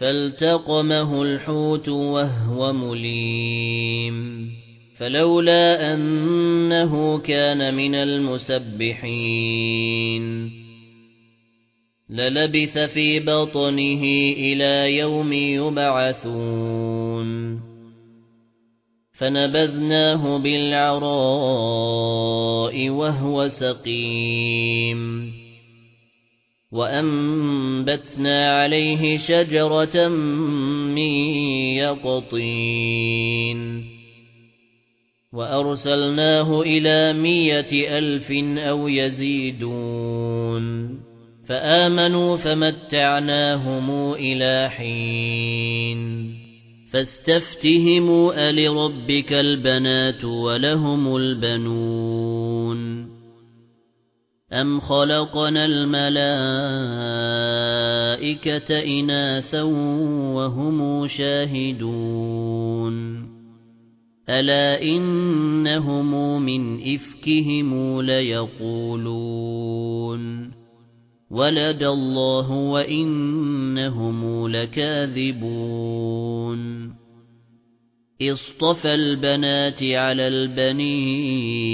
فالتقمه الحوت وهو مليم. فلولا أنه كان من المسبحين. للبث في بطنه إلى يوم يبعثون. فنبذناه بالعراء وهو سقيم. وأنبتنا عليه شجرة من يقطين وأرسلناه إلى مية ألف أو يزيدون فآمنوا فمتعناهم إلى حين فاستفتهموا ألربك البنات ولهم البنون أَمْ خَلَقْنَا الْمَلَائِكَةَ إِنَاثًا وَهُمْ شَاهِدُونَ. أَلَا إِنَّهُمْ مِنْ إِفْكِهِمْ لَيَقُولُونَ. وَلَدَ اللَّهُ وَإِنَّهُمْ لَكَاذِبُونَ. اصطفى البنات على البنين.